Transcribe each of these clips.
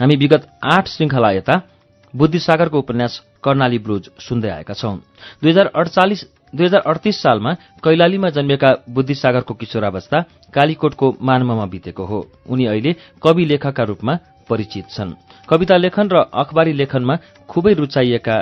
हामी विगत आठ श्रृंखला यता बुद्धिसागरको उपन्यास कर्णाली ब्लुज सुन्दै आएका छौं। दुई हजार अडतिस सालमा कैलालीमा जन्मेका बुद्धिसागरको किशोरावस्था कालीकोटको मानवमा बितेको हो। उनी अहिले कवि लेखकका रूपमा परिचित छन्। कविता लेखन र अखबारी लेखनमा खुबै रुचाइएका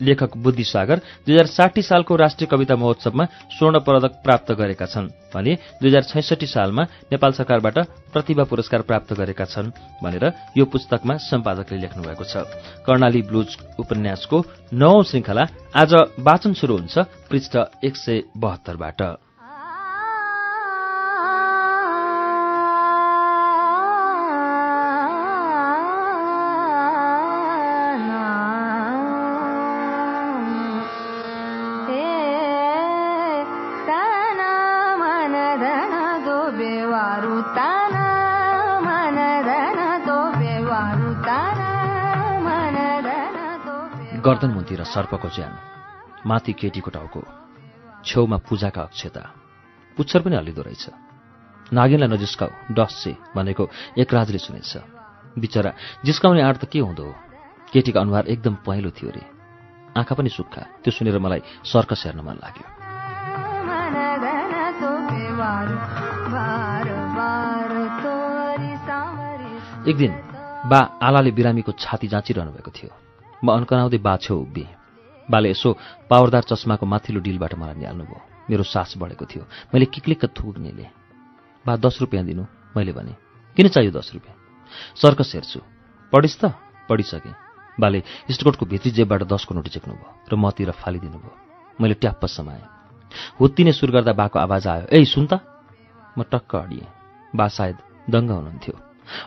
लेखक बुद्धिसागर दुई हजार साठी सालको राष्ट्रिय कविता महोत्सवमा स्वर्ण पदक प्राप्त गरेका छन् भने दुई हजार छैसठी सालमा नेपाल सरकारबाट प्रतिभा पुरस्कार प्राप्त गरेका छन् भनेर यो पुस्तकमा सम्पादकले लेख्नुभएको छ। कर्णाली ब्लुज उपन्यासको नौ श्रृंखला आज वाचन शुरू हुन्छ पृष्ठ एक सय बहत्तरबाट। मुन्तिर सर्पको ज्यान माथि केटीको टाउको छेउमा पूजाका अक्षता पुच्छर पनि हल्लिँदो रहेछ। नागिनलाई नजिस्काउ डस्से भनेको एकराजले सुनेछ। बिचरा जिस्काउने आँट त के हुँदो? हो केटीको अनुहार एकदम पहेँलो थियो रे आँखा पनि सुक्खा त्यो सुनेर मलाई सर्कस हेर्न मन लाग्यो। एक दिन बा आलाले बिरामीको छाती जाँचिरहनु भएको थियो। म अन्कनाउँदै बा छेउ उभिएँ। बाले यसो पावरदार चस्माको माथिल्लो डिलबाट मलाई निहाल्नुभयो। मेरो सास बढेको थियो। मैले किक्लिक्क थुक निले। बा दस रुपियाँ दिनु। मैले भने। किन चाहियो दस रुपियाँ? सर्कस हेर्छु। पढिस् त। पढिसकेँ। बाले स्टकोटको भित्री जेबबाट दसको नोटी चेक्नुभयो र मतिर फालिदिनु भयो मैले ट्याप्प समाएँ। हुत्तिने सुर गर्दा बाको आवाज आयो। ए सुन त। म टक्क अडिएँ। बा सायद दङ्ग हुनुहुन्थ्यो।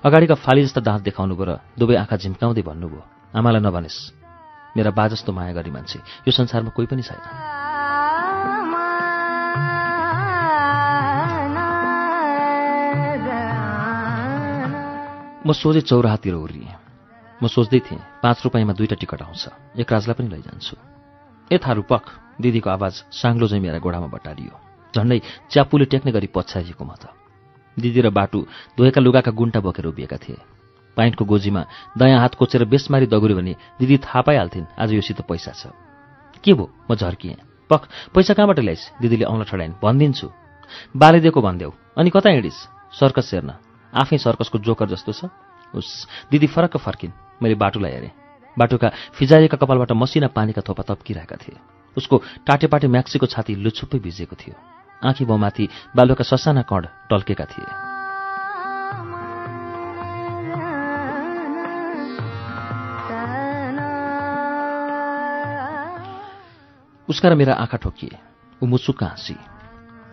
अगाडिका फाली जस्ता दाँत देखाउनु भयो र दुवै आँखा झिम्काउँदै भन्नुभयो आमालाई नभनेस्। मेरा बा जस्तो माया गरी मान्छे। यो संसारमा कोही पनि छैन। म सोझै चौराहातिर उर्लिएँ म सोच्दै थिएँ पाँच रुपियाँमा दुईवटा टिकट आउँछ। एक राजलाई पनि लैजान्छु। ए पख दिदीको आवाज साङ्लो चाहिँ मेरा गोडामा बटारियो। झन्डै च्यापुले टेक्ने गरी पछ्याइएको म त। दिदी र बाटु धोएका लुगाका गुन्टा बोकेर उभिएका थिए। पाइन्टको गोजीमा दयाँ हात कोचेर बेसमारी दगुर्यो भने दिदी थाहा पाइहाल्थिन् आज योसित पैसा छ। के भो म झर्किएँ। पख पैसा कहाँबाट ल्याइस्? दिदीले औँला ठडाइन्। भनिदिन्छु। बाले दिएको भनिदेऊ। अनि कता हिँडिस्? सर्कस हेर्न। आफै सर्कसको जोकर जस्तो छ? उस दिदी फरक्क फर्किन्। मैले बाटुलाई हेरेँ। बाटोका फिजाइएका कपालबाट मसिना पानीका थोपा तप्किरहेका थिए। उसको टाटेपाटे म्याक्सीको छाती लुछुप्पै भिजेको थियो। आँखी बाउमाथि बालुका ससाना कण टल्केका थिए। उसका र मेरा आँखा ठोकिए। ऊ मुचुक्क हाँसी।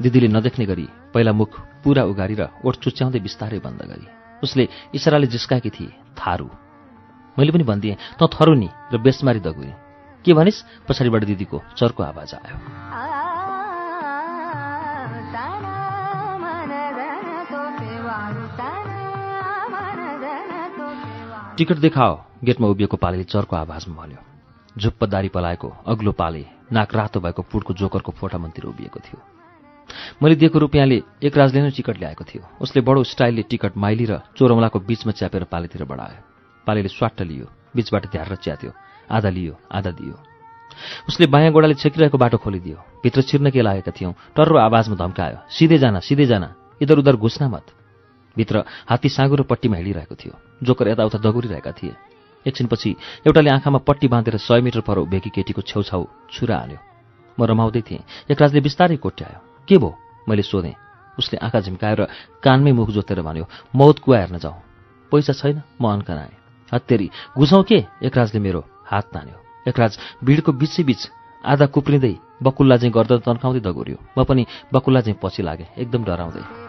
दिदीले नदेख्ने गरी पहिला मुख पुरा उगारी र ओठ चुच्याउँदै बिस्तारै बन्द गरी। उसले इसाराले जिस्काएकी थिए थारू। मैले पनि भनिदिएँ त थरु नि र बेसमारी दगुएँ के भनिस्? पछाडिबाट दिदीको चर्को आवाज आयो। टिकट देखाओ गेटमा उभिएको पालेले चर्को आवाजमा भन्यो। झुप्प दारी पलाएको अग्लो पाले नाक रातो भएको पुडको जोकरको फोटा मन्तिर उभिएको थियो। मैले दिएको रुपियाँले एक राजले नै टिकट ल्याएको थियो। उसले बडो स्टाइलले टिकट माइली र चोरौलाको बिचमा च्यापेर पालेतिर बढायो। पालेले स्वाट्ट लियो बिचबाट ध्यार च्यात्यो। आधा लियो आधा दियो। उसले बायाँ गोडाले छेकिरहेको बाटो खोलिदियो। भित्र छिर्न के लागेका थियौँ टर्रो आवाजमा धम्कायो सिधै जान सिधै जान इधर उधर घुस्न मत। भित्र हात्ती साँगुरो पट्टीमा हिँडिरहेको थियो। जोकर यताउता दगुरिरहेका थिए। एकछिनपछि एउटाले आँखामा पट्टी बाँधेर सय मिटर पर उभिएकी केटीको छेउछाउ छुरा हाल्यो म रमाउँदै थिएँ एकराजले बिस्तारै कोट्यायो के भो मैले सोधेँ उसले आँखा झिम्काएर कानमै मुख जोतेर भन्यो मौत कुवा हेर्न जाउँ पैसा छैन म अन्कनाएँ हत्तेरी घुसौँ के एकराजले मेरो हात तान्यो एकराज भिडको बिचै बिच आधा कुप्रिँदै बकुल्ला चाहिँ गर्दा तन्काउँदै दगुर्यो म पनि बकुल्ला चाहिँ पछि लागेँ एकदम डराउँदै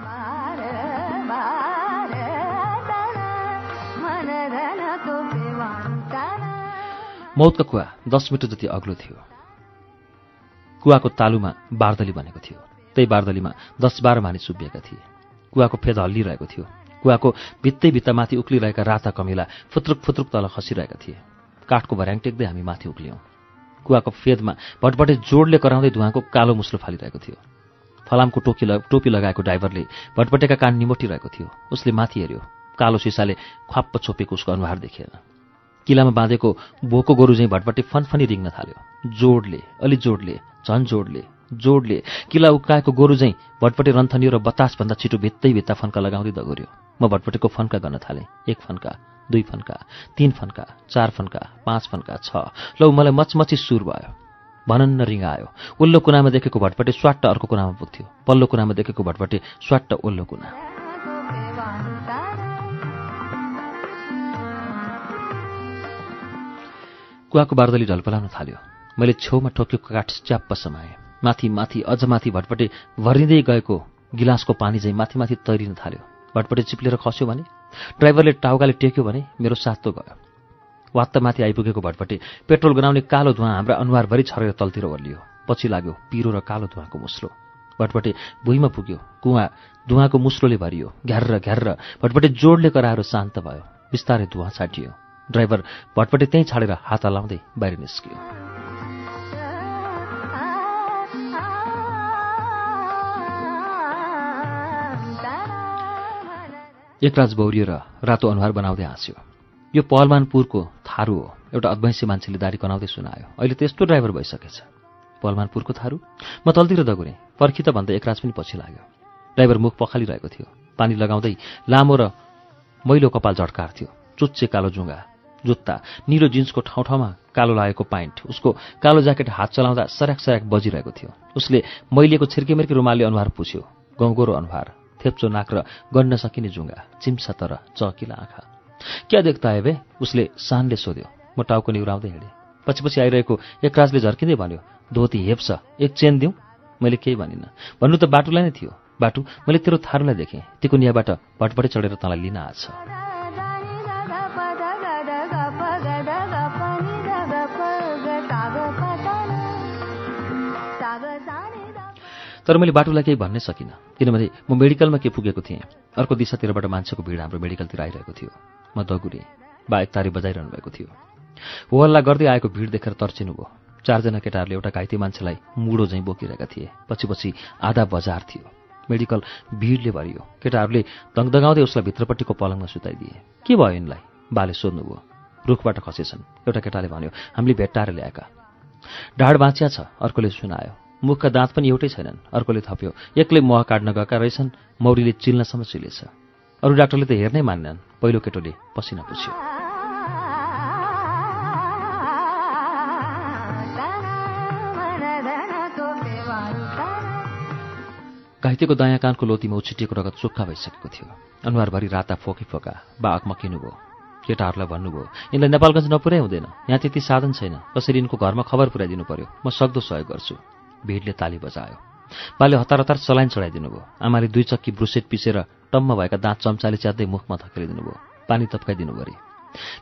मौतको कुवा दस मिटर जति अग्लो थियो। कुवाको तालुमा बार्दली बनेको थियो। त्यही बार्दलीमा दस बाह्र मानिस उभिएका थिए। कुवाको फेद हल्लिरहेको थियो। कुवाको भित्तै भित्तामाथि उक्लिरहेका राता कमिला फुत्रुक फुत्रुक तल खसिरहेका थिए। काठको भर्याङ टेक्दै हामी माथि उक्लियौँ। कुवाको फेदमा भटभटे जोडले कराउँदै धुवाको कालो मुस्लो फालिरहेको थियो। फलामको टोकी टोपी लगाएको ड्राइभरले भटभटेका कान निमोटिरहेको थियो। उसले माथि हेऱ्यो। कालो सिसाले ख्वाप्प छोपेको उसको अनुहार देखेन। किलामा बाँधेको बोको गोरु चाहिँ भटभटे फनफनी रिङ्न थाल्यो। जोडले अलि जोडले झन जोडले जोडले किला उकाएको गोरु चाहिँ भटपटे रन्थनियो र बतासभन्दा छिटो भित्तै भित्ता फन्का लगाउँदै दगोर्यो। म भटपटेको फन्का गर्न थालेँ। एक फन्का दुई फन्का तीन फन्का चार फन्का पाँच फन्का छ। लौ मलाई मचमची सुर भयो। भनन्न रिङ आयो। उल्लो कुनामा देखेको भटपटे स्वाट्ट अर्को कुनामा पुग्थ्यो। पल्लो कुनामा देखेको भटपटे स्वाट्ट उल्लो कुना। कुवाको बार्दली ढलपलाउन थाल्यो। मैले छेउमा ठोकेको काठ च्याप्प समाएँ। माथि माथि अझ माथि भटपटे भरिँदै गएको गिलासको पानी चाहिँ माथि माथि तैरिन थाल्यो। भटपटे चिप्लेर खस्यो भने ड्राइभरले टाउकाले टेक्यो भने मेरो सातो गयो। वात्त माथि आइपुगेको भटपटे पेट्रोल गनाउने कालो धुवा हाम्रा अनुहारभरि छरेर तलतिर ओर्लियो। पछि लाग्यो पिरो र कालो धुवाको मुस्लो भटपटे भुइँमा पुग्यो। कुवा धुवाको मुस्लोले भरियो। घ्यार घ्यार भटपटे जोडले कराएर शान्त भयो। बिस्तारै धुवा छाटियो। ड्राइभर भटपटे त्यहीँ छाडेर हात हलाउँदै बाहिर निस्कियो। एकराज बौरिएर रातो अनुहार बनाउँदै हाँस्यो। यो पहलमानपुरको थारू हो। एउटा अद्वैंसी मान्छेले दारी कनाउँदै सुनायो। अहिले त्यस्तो ड्राइभर भइसकेछ। पहलमानपुरको थारू? म तलतिर दगुरेँ। पर्खी त भन्दा एकराज पनि पछि लाग्यो। ड्राइभर मुख पखालिरहेको थियो। पानी लगाउँदै लामो र मैलो कपाल झड्कार थियो। चुच्चे कालो जुङ्गा। जुत्ता निलो जिन्सको ठाउँ ठाउँमा कालो लागेको पाइन्ट उसको कालो ज्याकेट हात चलाउँदा सर्याक सर्याक बजिरहेको थियो। उसले मैलिएको छिर्केमिर्के रुमालले अनुहार पुछ्यो। गौगोरो अनुहार थेप्चो नाक र गन्न सकिने जुङ्गा चिम्सा तर चकिला आँखा। क्या देख्दा है बे उसले सानले सोध्यो। म टाउको निहुराउँदै हिँडेँ। पछि पछि आइरहेको एकराजले झर्किँदै भन्यो धोती हेप्छ एक चेन दिउँ? मैले केही भनिनँ। भन्नु त बाटुलाई नै थियो। बाटु मैले तेरो थारूलाई देखेँ। तिकुनियाबाट भटपटै चढेर तँलाई लिन आछ तर मैले बाटोलाई केही भन्नै सकिनँ किनभने म मेडिकलमा के पुगेको थिएँ। अर्को दिशातिरबाट मान्छेको भिड हाम्रो मेडिकलतिर आइरहेको थियो। म दगुरेँ बा तारी बजाइरहनु भएको थियो। हो हल्ला गर्दै आएको भिड देखेर तर्चिनु भयो। चारजना केटाहरूले एउटा घाइते मान्छेलाई मुडो झैँ बोकिरहेका थिए। पछि पछि आधा बजार थियो। मेडिकल भिडले भरियो। केटाहरूले दङदगाउँदै उसलाई भित्रपट्टिको पलङमा सुताइदिए। के भयो यिनलाई? बाले सोध्नुभयो रुखबाट खसेछन्। एउटा केटाले भन्यो हामीले भेट्टाएर ल्याएका ढाड बाँचिया छ अर्कोले सुनायो। मुखका दाँत पनि एउटै छैनन्। अर्कोले थप्यो। एक्लै मह काट्न गएका रहेछन्। मौरीले चिल्नसम्म चिलेछ अरू डाक्टरले त हेर्नै मान्नन् पहिलो केटोले पसिना पुछ्यो। घाइतेको दायाँ कानको लोतीमा उछिटिएको रगत सुक्खा भइसकेको थियो। अनुहारभरि राता फोकी फोका। बा अकमकिनु भयो केटाहरूलाई भन्नुभयो यिनलाई नेपालगञ्ज नपुर्याइ हुँदैन। यहाँ त्यति साधन छैन। कसरी यिनको घरमा खबर पुर्याइदिनु पर्यो? म सक्दो सहयोग गर्छु। भिडले ताली बजायो। बाले हतार हतार चलाइन चढाइदिनु भयो आमाले दुई चक्की ब्रुसेट पिसेर टम्म भएका दाँत चम्चाले च्यात्दै मुखमा थकेलिदिनु भयो पानी तप्काइदिनु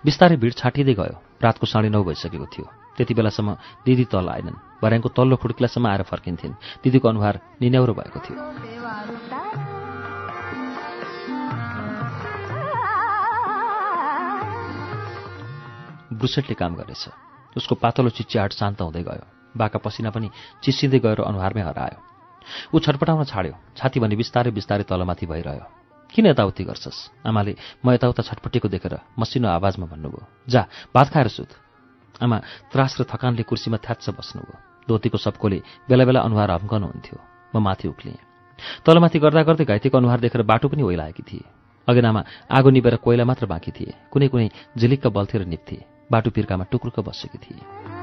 बिस्तारै भिड छाटिँदै गयो। रातको साढे नौ भइसकेको थियो। त्यति बेलासम्म दिदी तल आएनन्। भर्याङको तल्लो खुड्किलासम्म आएर फर्किन्थिन्। दिदीको अनुहार निन्याउरो भएको थियो। ब्रुसेटले काम गरेछ उसको पातलो चिच्याहाट शान्त हुँदै गयो। बाका पसिना पनि चिसिँदै गएर अनुहारमै हरायो। ऊ छटपटाउन छाड्यो। छाती भने बिस्तारै बिस्तारै तलमाथि भइरह्यो। किन यताउति गर्छस्? आमाले म यताउता छटपटेको देखेर मसिनो आवाजमा भन्नुभयो जा भात खाएर सुत आमा त्रास र थकानले कुर्सीमा थ्याच्छ बस्नुभयो। धोतीको सबकोले बेला बेला अनुहार हम्कनुहुन्थ्यो म माथि उक्लिएँ। तलमाथि गर्दा गर्दै घाइतेको अनुहार देखेर बाटो पनि ओइलाएकी थिए। अगेनामा आगो निभेर कोइला मात्र बाँकी थिए। कुनै कुनै झिलिक्क बल्थे र निप्थे। बाटो पिर्कामा टुक्रुक्क बसेकी थिए।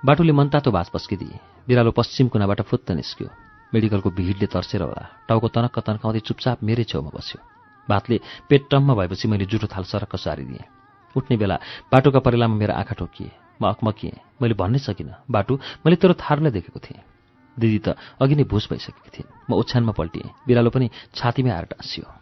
बाटोले मनतातो भाँच पस्किदिए। बिरालो पश्चिम कुनाबाट फुत्त निस्क्यो। मेडिकलको भिडले तर्सेर होला। टाउको तनक्क तन्काउँदै चुपचाप मेरै छेउमा बस्यो। भातले पेट टम्म भएपछि मैले जुठो थाल सरक्क सारिदिएँ। उठ्ने बेला बाटोका परिलामा मेरो आँखा ठोकिए। म अकमकिएँ। मैले भन्नै सकिनँ बाटो मैले तेरो थारलाई देखेको थिएँ। दिदी त अघि नै भुस भइसकेकी थिइन्। म ओछ्यानमा पल्टिएँ। बिरालो पनि छातीमै आएर टाँसियो।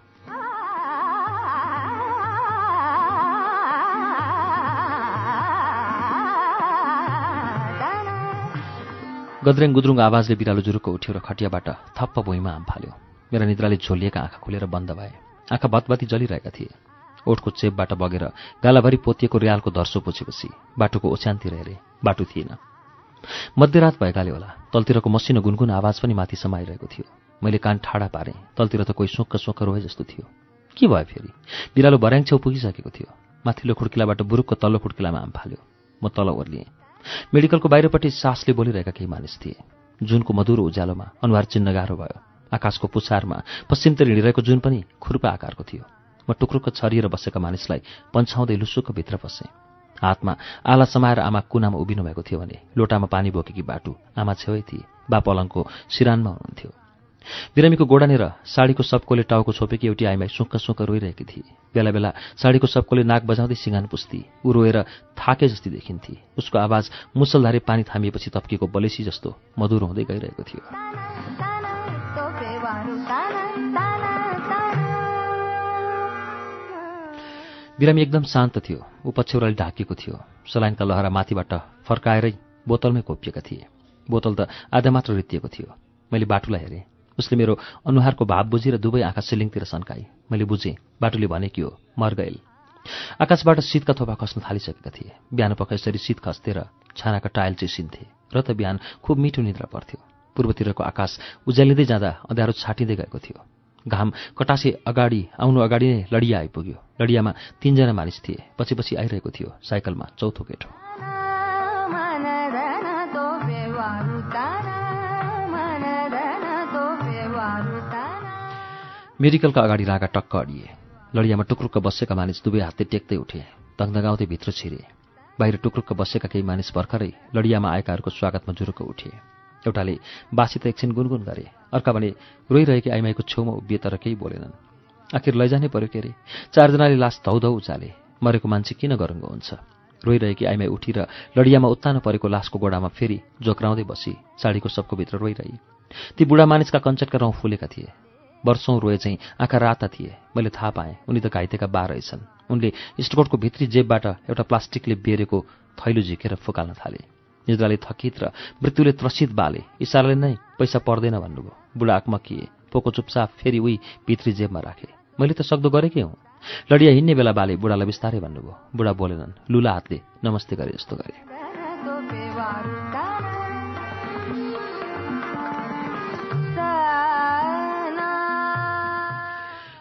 गद्रेङ गुद्रुङ आवाजले बिरालो जुरुको उठ्यो र खटियाबाट थप्प भुइँमा आम फाल्यो। मेरा निद्राले झोलिएका आँखा खुलेर बन्द भए। आँखा बतबती जलिरहेका थिए। ओठको चेपबाट बगेर गालाभरि पोतिएको रियालको धर्सो पुछेपछि बाटोको ओछ्यानतिर हेरे। बाटो थिएन। मध्यरात भएकाले होला। तलतिरको मसिनो गुनगुन आवाज पनि माथि समाइरहेको थियो। मैले कान ठाडा पारेँ। तलतिर त कोही सुक्क सुक्क रोए जस्तो थियो। के भयो फेरि? बिरालो भर्याङ छेउ पुगिसकेको थियो। माथिल्लो खुड्किलाबाट बुरुकको तल्लो खुड्किलामा आम फाल्यो। म तल ओर्लिएँ। मेडिकलको बाहिरपट्टि सासले बोलिरहेका केही मानिस थिए। जुनको मधुरो उज्यालोमा अनुहार चिन्न गाह्रो भयो। आकाशको पुछारमा पश्चिमतिर हिँडिरहेको जुन पनि खुर्पा आकारको थियो। म टुक्रुक्क छरिएर बसेका मानिसलाई पन्छाउँदै लुसुक्क भित्र पसेँ हातमा आला समाएर आमा कुनामा उभिनु भएको थियो भने लोटामा पानी बोकेकी बाटु आमा छेउै थिए। बा पलङको सिरानमा हुनुहुन्थ्यो। बिरामीको गोडानेर साडीको सबकोले टाउको छोपेकी एउटी आइमाई सुक्क सुक्क रोइरहेकी थिए बेला बेला साडीको सबकोले नाक बजाउँदै सिँगान पुस्ती। ऊ रोएर थाके जस्तै देखिन्थे। उसको आवाज मुसलधारे पानी थामिएपछि तप्किएको बलेसी जस्तो मधुर हुँदै गइरहेको थियो। बिरामी एकदम शान्त थियो। ऊ पछ्यौराले ढाकिएको थियो। सलाइनका लहरा माथिबाट फर्काएरै बोतलमै कोपिएका थिए। बोतल त आधा मात्र रित्तिएको थियो। मैले बाटुलाई हेरेँ। उसले मेरो अनुहारको भाव बुझेर दुवै आँखा सिलिङतिर सन्काए। मैले बुझेँ बाटुले भने कि हो? मर्गैल आकाशबाट शीतका थोपा खस्न थालिसकेका थिए। बिहान पख यसरी शीत खस्थे र छानाका टायल चिसिन्थे। र त बिहान खुब मिठो निद्रा पर्थ्यो। पूर्वतिरको आकाश उज्यालिँदै जाँदा अँध्यारो छाटिँदै गएको थियो। घाम कटासे अगाडि आउनु अगाडि नै लडिया आइपुग्यो। लडियामा तीनजना मानिस थिए। पछि पछि आइरहेको थियो साइकलमा चौथो केटो। मेडिकलका अगाडि रागा टक्क अडिए। लडियामा टुक्रुक्क बसेका मानिस दुवै हातले टेक्दै उठे। दङदगाउँदै भित्र छिरे। बाहिर टुक्रुक्क बसेका केही मानिस भर्खरै लडियामा आएकाहरूको स्वागतमा जुरुक्क उठे। एउटाले बासी त एकछिन गुनगुन गरे। अर्का भने रोइरहेकी आइमाईको छेउमा उभिए तर केही बोलेनन्। आखिर लैजानै पर्यो के अरे चारजनाले लास धौधौ उचाले। मरेको मान्छे किन गरुङ्गो हुन्छ? रोइरहेकी आइमाई उठेर लडियामा उत्तानो परेको लासको गोडामा फेरि जोक्राउँदै बसी साडीको सबको भित्र रोइरही। ती बुढा मानिसका कञ्चटका रौँ फुलेका थिए। वर्षौँ रोए चाहिँ आँखा राता थिए। मैले थाहा पाएँ उनी त घाइतेका बा रहेछन्। उनले स्टकोटको भित्री जेबबाट एउटा प्लास्टिकले बेरेको थैलो झिकेर फुकाल्न थाले। निद्राले थकित र मृत्युले त्रसित बाले इसाराले नै पैसा पर्दैन भन्नुभयो। बुढा आत्मकिए पोको चुपचाप फेरि उही भित्री जेबमा राखे। मैले त सक्दो गरेकै हुँ। लडिया हिँड्ने बेला बाले बुढालाई बिस्तारै भन्नुभयो। बुढा बोलेनन् लुला हातले नमस्ते गरे जस्तो गरे।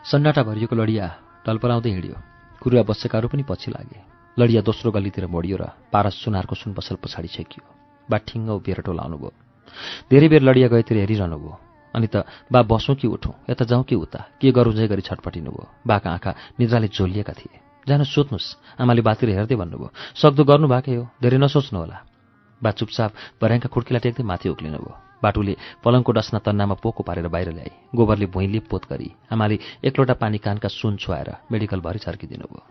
सन्नाटा भरिएको लडिया टलपलाउँदै हिँड्यो। कुरुवा बसेकाहरू पनि पछि लागे। लडिया दोस्रो गल्लीतिर मोडियो र पारस सुनारको सुन पसल पछाडि छेकियो। बा ठिङ्ग उभिएर टोलाउनु भयो धेरै बेर लडिया गएतिर हेरिरहनु भयो अनि त बा बसौँ कि उठौँ? यता जाउँ कि उता? के गरौँ जै गरी छटपटिनु भयो बाका आँखा निद्राले झोलिएका थिए। जान सोध्नुहोस् आमाले बातिर हेर्दै भन्नुभयो। सक्दो गर्नु भएकै हो धेरै नसोच्नु होला बा चुपचाप भर्याङका खुड्कीलाई टेक्दै माथि उक्लिनु भयो बाटुले पलङको डस्ना तन्नामा पोको पारेर बाहिर ल्याए। गोबरले भुइँ लिपपोत गरी आमाले एकलोटा पानी कानका सुन छुवाएर मेडिकल भरि छर्किदिनु भयो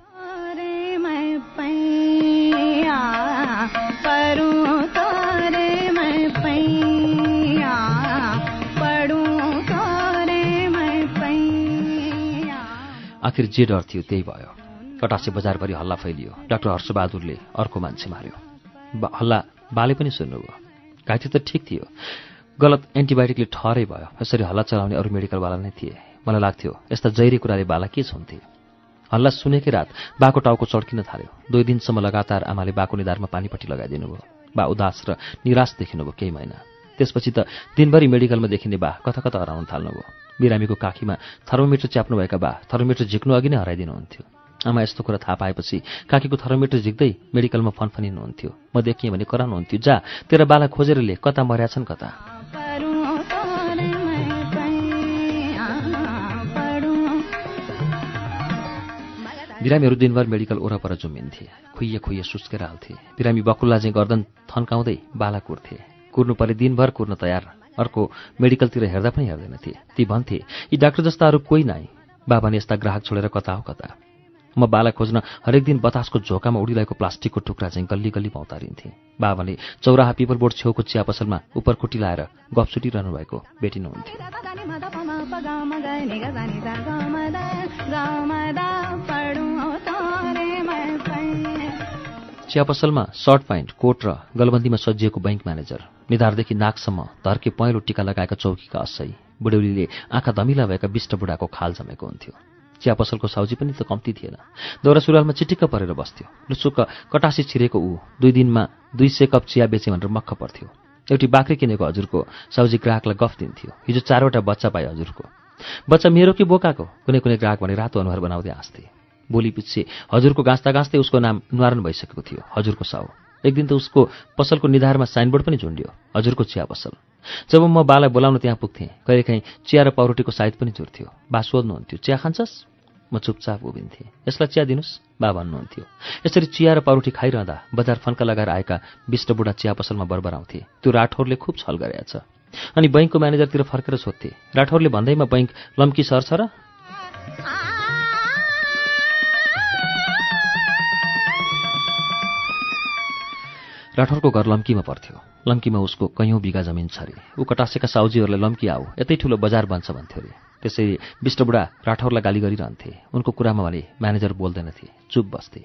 आखिर जे डर थियो त्यही भयो। कटासे बजारभरि हल्ला फैलियो। डाक्टर हर्षबहादुरले अर्को मान्छे मार्यो। हल्ला बाले पनि सुन्नुभयो। घाइते त ठिक थियो। गलत एन्टिबायोटिकले ठहरै भयो। यसरी हल्ला चलाउने अरू मेडिकलवाला नै थिए। मलाई लाग्थ्यो यस्ता जैरी कुराले बाला के छुन्थे? हल्ला सुनेकै रात बाको टाउको चड्किन थाल्यो। दुई दिनसम्म लगातार आमाले बाको निधारमा पानीपट्टि लगाइदिनु भयो बा उदास र निराश देखिनुभयो केही महिना। त्यसपछि त दिनभरि मेडिकलमा देखिने बा कता कता हराउन थाल्नुभयो। बिरामीको काखीमा थर्मोमिटर च्याप्नुभएका बा थर्मोमिटर झिक्नु अघि नै हराइदिनुहुन्थ्यो। आमा यस्तो कुरा थाहा पाएपछि काकीको थर्मोमिटर झिक्दै मेडिकलमा फनफनिनुहुन्थ्यो। म देखिएँ भने कराउनुहुन्थ्यो जा तेरो बाला खोजेर ले कता मर्या छन् कता? बिरामीहरू दिनभर मेडिकल ओरपर जुमिन्थे खुइए खुइए सुस्केर हाल्थे बिरामी बकुल्ला चाहिँ गर्दन थन्काउँदै बाला कुर्थे कुर्नु परे दिनभर कुर्न तयार। अर्को मेडिकलतिर हेर्दा पनि हेर्दैनथे ती भन्थे यी डाक्टर जस्ता अरू कोही नै बाबाले यस्ता ग्राहक छोडेर कता हो कता? म बाला खोज्न हरेक दिन बतासको झोकामा उडिरहेको प्लास्टिकको टुक्रा चाहिँ गल्ली गल्ली पाउँतारिन्थेँ बाबाले चौराहा पिपल बोर्ड छेउको चिया पसलमा उपरकुटी लाएर गफ छुटिरहनु भएको भेटिनुहुन्थ्यो। चिया पसलमा सर्ट प्यान्ट कोट र गलबन्दीमा सजिएको बैङ्क म्यानेजर। निधारदेखि नाकसम्म धर्के पहेँलो टिका लगाएका चौकीका असै बुढौलीले आँखा धमिला भएका बिष्ट बुढाको खाल जमेको हुन्थ्यो। चिया पसलको साउजी पनि त कम्ती थिएन। दौरा सुरुवालमा चिटिक्क परेर बस्थ्यो। लुचुक्क कटासी छिरेको ऊ दुई दिनमा दुई सय कप चिया बेचे भनेर मक्ख पर्थ्यो। एउटी बाख्री किनेको हजुरको साउजी ग्राहकलाई गफ दिन्थ्यो। हिजो चारवटा बच्चा पाए हजुरको। बच्चा मेरो कि बोकाको? कुनै कुनै ग्राहक भने रातो अनुहार बनाउँदै हाँस्थे। बोली पछि हजुरको गाँच्दा गाँच्दै उसको नाम नुहारण भइसकेको थियो। हजुरको साउ एक दिन त उसको पसलको निधारमा साइनबोर्ड पनि झुन्ड्यो। हजुरको चिया पसल। जब म बालाई बोलाउन त्यहाँ पुग्थेँ कहिलेकाहीँ चिया र पाउरोटीको साइज पनि जुर्थ्यो बा सोध्नुहुन्थ्यो चिया खान्छस्? म चुपचाप उभिन्थेँ। यसलाई चिया दिनुहोस् बा भन्नुहुन्थ्यो। यसरी चिया र पाउरोटी खाइरहँदा बजार फन्का लगाएर आएका विष्ट बुढा चिया पसलमा बरबर आउँथे त्यो राठौरले खुब छल गरेछ अनि बैङ्कको म्यानेजरतिर फर्केर सोध्थे राठौरले भन्दैमा बैङ्क लम्की सर्छ र? राठौरको घर लम्कीमा पर्थ्यो। लम्कीमा उसको कैयौँ बिघा जमिन छ अरे ऊ कटासेका साउजीहरूलाई लम्की आऊ यतै ठुलो बजार बन्छ भन्थ्यो अरे त्यसै विष्टबुढा राठौरलाई गाली गरिरहन्थे। उनको कुरामा भने म्यानेजर बोल्दैनथे चुप बस्थे।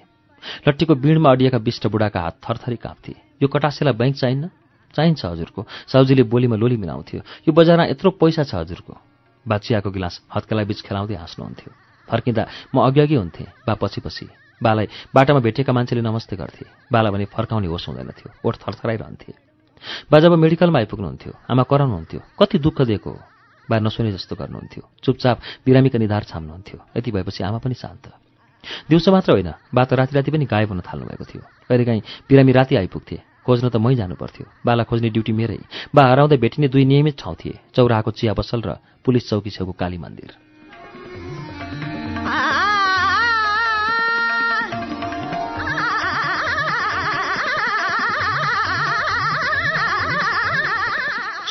लट्टीको बिँडमा अडिएका विष्टबुढाका हात थरथरी काँप्थे। यो कटासेलाई बैङ्क चाहिन्न? चाहिन्छ हजुरको। साउजीले बोलीमा लोली मिलाउँथ्यो। यो बजारमा यत्रो पैसा छ हजुरको। बाचियाको गिलास हत्केला बिच खेलाउँदै हाँस्नुहुन्थ्यो। फर्किँदा म अघि अघि हुन्थेँ बा पछि पछि। बालाई बाटामा भेटेका मान्छेले नमस्ते गर्थे। बाला भने फर्काउने होस् हुँदैनथ्यो। ओठ थरथराइरहन्थे। बा जब मेडिकलमा आइपुग्नुहुन्थ्यो आमा कराउनुहुन्थ्यो कति दुःख दिएको बा नसुने जस्तो गर्नुहुन्थ्यो। चुपचाप बिरामीका निधार छाम्नुहुन्थ्यो। यति भएपछि आमा पनि शान्त। दिउँसो मात्र होइन बा त राति राति पनि गायब हुन थाल्नुभएको थियो। कहिलेकाहीँ बिरामी राति आइपुग्थे खोज्न त मै जानु पर्थ्यो बाला खोज्ने ड्युटी मेरै। बा हराउँदै भेटिने दुई नियमित ठाउँ थिए चौराहाको चिया पसल र पुलिस चौकी छेउको काली मन्दिर।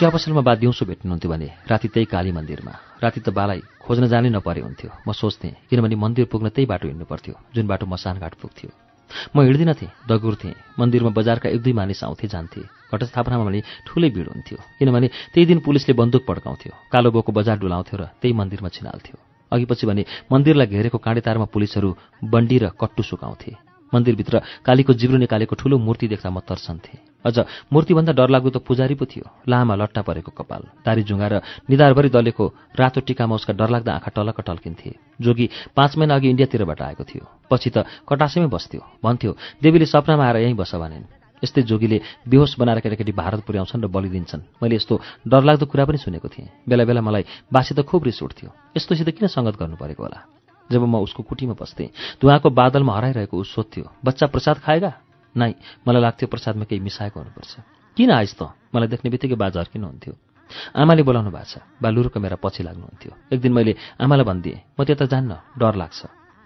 चिया पसलमा बा दिउँसो भेट्नुहुन्थ्यो भने राति त्यही काली मन्दिरमा। राति त बालाई खोज्न जानै नपरे हुन्थ्यो। म सोच्थेँ किनभने मन्दिर पुग्न त्यही बाटो हिँड्नु पर्थ्यो जुन बाटो मसानघाट पुग्थ्यो। म हिँड्दिनँ थिएँ दगुर्थेँ मन्दिरमा बजारका एक दुई मानिस आउँथे जान्थे। घटस्थापनामा भने ठुलै भिड हुन्थ्यो किनभने त्यही दिन पुलिसले बन्दुक पड्काउँथ्यो कालो बोको बजार डुलाउँथ्यो र त्यही मन्दिरमा छिनाल्थ्यो। अघिपछि भने मन्दिरलाई घेरेको काँडेतारमा पुलिसहरू बन्डी र कट्टु सुकाउँथे। मन्दिरभित्र कालीको जिब्रो निकालेको ठुलो मूर्ति देख्दा म तर्सन्थे। अझ मूर्तिभन्दा डरलाग्दो त पुजारी पो थियो। लामा लट्टा परेको कपाल दारी जुङ्गा र निधारभरि दलेको रातो टिकामा उसका डरलाग्दा आँखा टलक टल्किन्थे। जोगी पाँच महिना अघि इन्डियातिरबाट आएको थियो। पछि त कटासेमै बस्थ्यो। भन्थ्यो देवीले सपनामा आएर यहीँ बस भनेन्। यस्तै जोगीले बेहोस बनाएर केटाकेटी भारत पुर्याउँछन् र बलिदिन्छन्। मैले यस्तो डरलाग्दो कुरा पनि सुनेको थिएँ। बेला बेला मलाई बासी त खुब रिस उठ्थ्यो। यस्तोसित किन सङ्गत गर्नु परेको होला? जब म उसको कुटीमा बस्थेँ धुवाको बादलमा हराइरहेको ऊ सोध्थ्यो बच्चा प्रसाद खाएगा? नाइ मलाई लाग्थ्यो प्रसादमा केही मिसाएको हुनुपर्छ। किन आइस् त मलाई देख्ने बित्तिकै बाजा अर्किनुहुन्थ्यो आमाले बोलाउनु भएको छ। बा लुरुको मेरा पछि लाग्नुहुन्थ्यो। एक दिन मैले आमालाई भनिदिएँ म त्यता जान्न डर लाग्छ।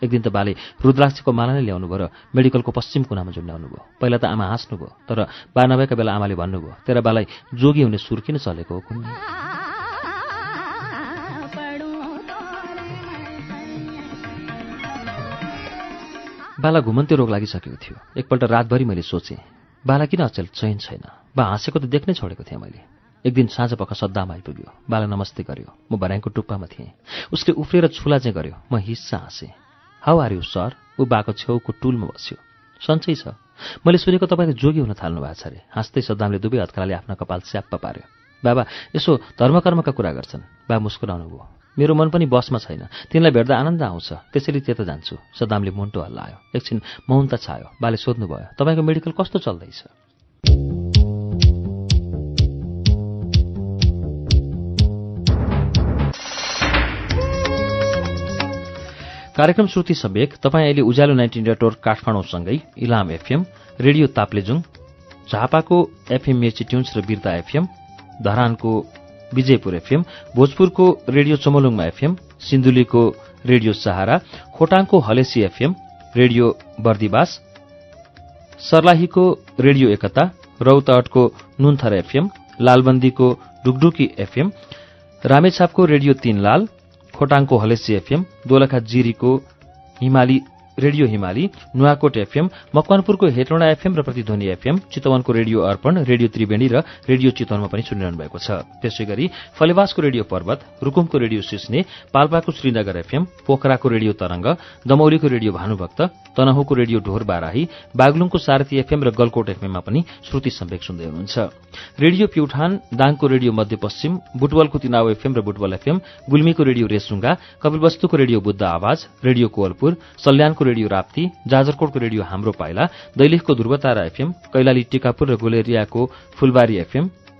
एक दिन त बाले रुद्राक्षको माला नै ल्याउनु भयो र मेडिकलको पश्चिम कुनामा झुन्डाउनु भयो। पहिला त आमा हाँस्नुभयो तर बा नभएका बेला आमाले भन्नुभयो तेरा बालाई जोगी हुने सुर किन चलेको हो कुन्नी। बाला घुमन्ते रोग लागिसकेको थियो। एकपल्ट रातभरि मैले सोचेँ बाला किन अचेल चैन छैन? बा हाँसेको त देख्नै छोडेको थिएँ मैले। एक दिन साँझ पख सद्दाम आइपुग्यो। बाला नमस्ते गर्यो। म भर्याङको टुप्पामा थिएँ। उसले उफ्रेर छुला चाहिँ गर्यो। म हिस्सा हाँसेँ। हाउ आर यु सर ऊ बाको छेउको टुलमा बस्यो। सन्चै छ। मैले सुनेको तपाईँले जोगी हुन थाल्नु भएको छ अरे। हाँस्दै सद्दामले दुवै हत्कालाले आफ्नो कपाल स्याप्प पार्यो। बाबा यसो धर्मकर्मका कुरा गर्छन्। बा मुस्कुराउनु भयो मेरो मन पनि बसमा छैन। तिनलाई भेट्दा आनन्द आउँछ। त्यसरी त्यता जान्छु। सदामले मुन्टो हल्लायो एकछिन मौनता छायो। बाले सोध्नुभयो तपाईँको मेडिकल कस्तो चल्दैछ? कार्यक्रम श्रुति समेक तपाईँ अहिले उज्यालो नाइन्टिन नेटवर्क काठमाडौँसँगै इलाम एफएम रेडियो ताप्लेजुङ झापाको एफएम मेची ट्युन्स र बिर्ता एफएम धरानको विजयपुर एफएम भोजपुरको रेडियो चमोलुङमा एफएम सिन्धुलीको रेडियो सहारा खोटाङको हलेसी एफएम रेडियो बर्दिवास सर्लाहीको रेडियो एकता रौतहटको नुन्थर एफएम लालबन्दीको डुकडुकी एफएम रामेछापको रेडियो तीनलाल खोटाङको हलेसी एफएम दोलखा जिरीको हिमाली रेडियो हिमाली नुवाकोट एफएम मकवानपुरको हेटौँडा एफएम र प्रतिध्वनि एफएम चितवनको रेडियो अर्पण रेडियो त्रिवेणी र रेडियो चितवनमा पनि सुनिरहनु भएको छ। त्यसै गरी फलेवासको रेडियो पर्वत रुकुमको रेडियो सिस्ने पाल्पाको श्रीनगर एफएम पोखराको रेडियो तरंग दमौलीको रेडियो भानुभक्त तनहुको रेडियो ढोर बाराही बागलुङको सारथी एफएम र गलकोट एफएममा पनि श्रुति सम्वेक सुन्दै हुनुहुन्छ। रेडियो प्युठान दाङको रेडियो मध्यपश्चिम बुटवलको तिनाव एफएम र बुटवल एफएम गुल्मीको रेडियो रेसुङ्गा कपिलवस्तुको रेडियो बुद्ध आवाज रेडियो कोवलपुर सल्यानको रेडियो राप्ती जाजरकोटको रेडियो हाम्रो पाइला दैलेखको ध्रुवतारा एफएम कैलाली टिकापुर र गोलेरियाको फुलबारी एफएम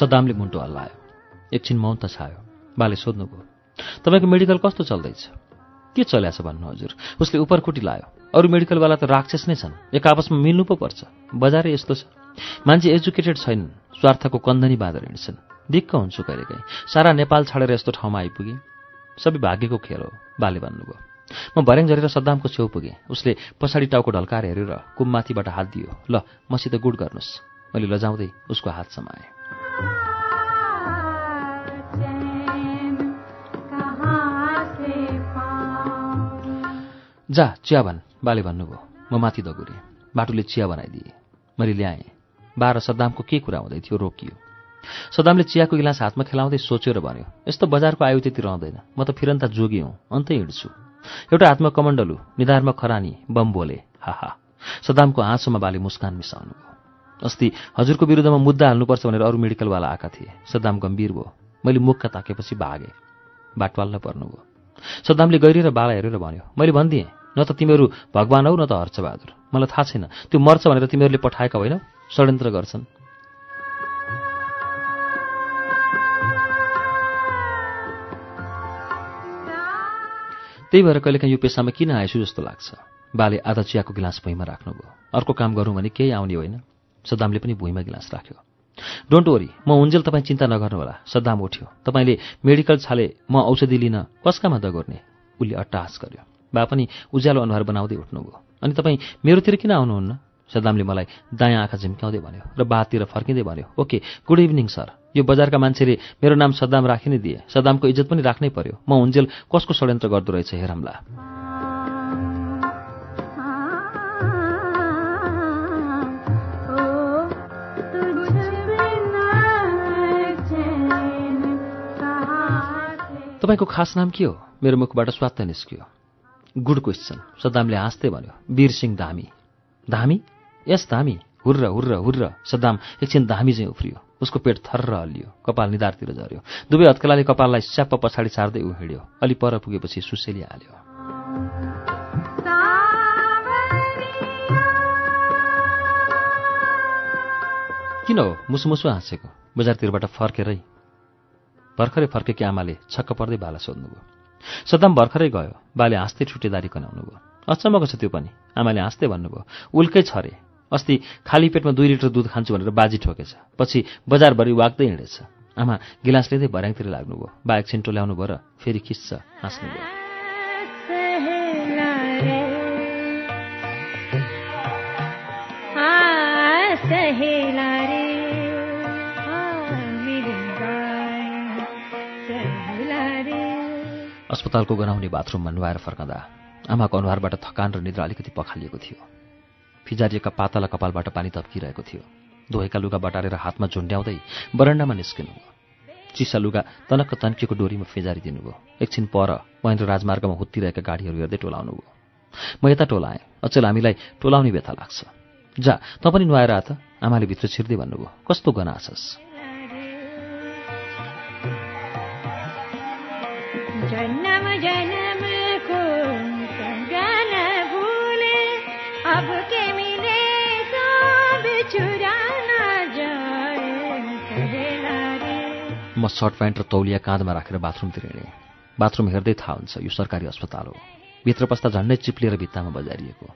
सदामले मुन्टो हल्लायो। एकछिन मौन त छायो। बाले सोध्नुभयो तपाईँको मेडिकल कस्तो चल्दैछ? के चल्या छ भन्नु हजुर? उसले उपरकुटी लायो। अरू मेडिकलवाला त राक्षस नै छन्। एक आपसमा मिल्नु पो पर्छ। बजारै यस्तो छ। मान्छे एजुकेटेड छैनन्। स्वार्थको कन्दनी बाँधेर हिँड्छन्। दिक्क हुन्छु कहिलेकाहीँ। सारा नेपाल छाडेर यस्तो ठाउँमा आइपुगेँ। सबै भाग्यको खेल हो। बाले भन्नुभयो म भर्याङ झरेर सद्दामको छेउ पुगेँ। उसले पछाडि टाउको ढल्काएर हेरेर कुममाथिबाट हात दियो। ल मसित गुड गर्नुहोस् मैले लजाउँदै उसको हात समाएँ जा चिया भन् बाले भन्नुभयो। म माथि दगुरेँ। बाटोले चिया बनाइदिए। मैले ल्याएँ। बाह्र सद्दामको के कुरा हुँदै थियो रोकियो। सदामले चियाको गिलास हातमा खेलाउँदै सोच्यो र भन्यो यस्तो बजारको आयु त्यति रहँदैन। म त फिरन्ता जोगी हुँ अन्तै हिँड्छु। एउटा हातमा कमण्डलु निधारमा खरानी बम बोले हाहा सदामको हाँसोमा बाले मुस्कान मिसाउनु अस्ति हजुरको विरुद्धमा मुद्दा हाल्नुपर्छ भनेर अरू मेडिकलवाला आएका थिए। सदाम गम्भीर भयो। मैले मुखका ताकेपछि भागेँ। बाटवाल्न पर्नुभयो। सदामले गहिरेर बाला हेरेर भन्यो मैले भनिदिएँ न त तिमीहरू भगवान हौ न त हर्षबहादुर। मलाई थाहा छैन। त्यो मर्छ भनेर तिमीहरूले पठाएका होइन? षड्यन्त्र गर्छन्। त्यही भएर कहिलेकाहीँ यो पेसामा किन आएछु जस्तो लाग्छ। बाले आधा चियाको गिलास भुइँमा राख्नुभयो। अर्को काम गरौँ भने केही आउने होइन। सद्दामले पनि भुइँमा गिलास राख्यो। डोन्ट वरी म हुन्जेल तपाईँ चिन्ता नगर्नुहोला सद्दाम उठ्यो। तपाईँले मेडिकल छाले म औषधि लिन कसकामा दगोर्ने उसले अट्टास गर्यो। बा पनि उज्यालो अनुहार बनाउँदै उठ्नुभयो। अनि तपाईँ मेरोतिर किन आउनुहुन्न? सद्दामले मलाई दायाँ आँखा झिम्क्याउँदै भन्यो र बातिर फर्किँदै भन्यो ओके गुड इभिनिङ सर। यो बजारका मान्छेले मेरो नाम सद्दाम राखि नै दिए। सद्दामको इज्जत पनि राख्नै पर्यो। म हुन्जेल कसको षड्यन्त्र गर्दो रहेछ हेरमला? तपाईँको खास नाम के हो? मेरो मुखबाट स्वात्त निस्कियो। गुड क्वेसन सद्दामले हाँस्दै भन्यो। वीर सिंह धामी। धामी? यस धामी। हुर्र हुर्र हुर्र। सद्दाम एकछिन धामी चाहिँ उफ्रियो। उसको पेट थर्र हल्लियो। कपाल निधारतिर झऱ्यो। दुवै हत्कलाले कपाललाई स्याप्प पछाडि सार्दै ऊ अलि पर पुगेपछि सुसेली हाल्यो। किन हो? मुसुमुसु हाँसेको। बजारतिरबाट फर्केरै भर्खरै फर्केकी आमाले छक्क पर्दै बाला सोध्नुभयो। सद्दाम भर्खरै गयो। बाले हाँस्दै छुटेदारी कनाउनुभयो अचम्मको छ त्यो पनि। आमाले हाँस्दै भन्नुभयो उल्कै छ रे। अस्ति खाली पेटमा दुई लिटर दुध खान्छु भनेर बाजी ठोकेछ। पछि बजारभरि वाग्दै हिँडेछ। आमा गिलास लिँदै भर्याङतिर लाग्नुभयो। बा एकछिन टोल्याउनु भयो र फेरि खिच्छ हाँस्नुभयो अस्पतालको गनाउने बाथरुममा नुहाएर फर्कँदा आमाको अनुहारबाट थकान र निद्रा अलिकति पखालिएको थियो। फिजारिएका पातला कपालबाट पानी तप्किरहेको थियो। धोएका लुगा बटारेर हातमा झुन्ड्याउँदै बरन्डामा निस्किनु चिसा लुगा तनक्क तन्किएको डोरीमा फिजारी दिनुभयो। एकछिन पर महेन्द्र राजमार्गमा हुत्तिरहेका गाडीहरू हेर्दै टोलाउनु भयो। म यता टोलाएँ। अचेल हामीलाई टोलाउने व्यथा लाग्छ। जा त पनि नुहाएर त आमाले भित्र छिर्दै भन्नुभयो। कस्तो गनाछस् म सर्ट प्यान्ट र तौलिया काँधमा राखेर बाथरुमतिर हिँडेँ बाथरुम हेर्दै थाहा हुन्छ यो सरकारी अस्पताल हो। भित्र पस्दा झन्डै चिप्लिएर भित्तामा बजारिएको।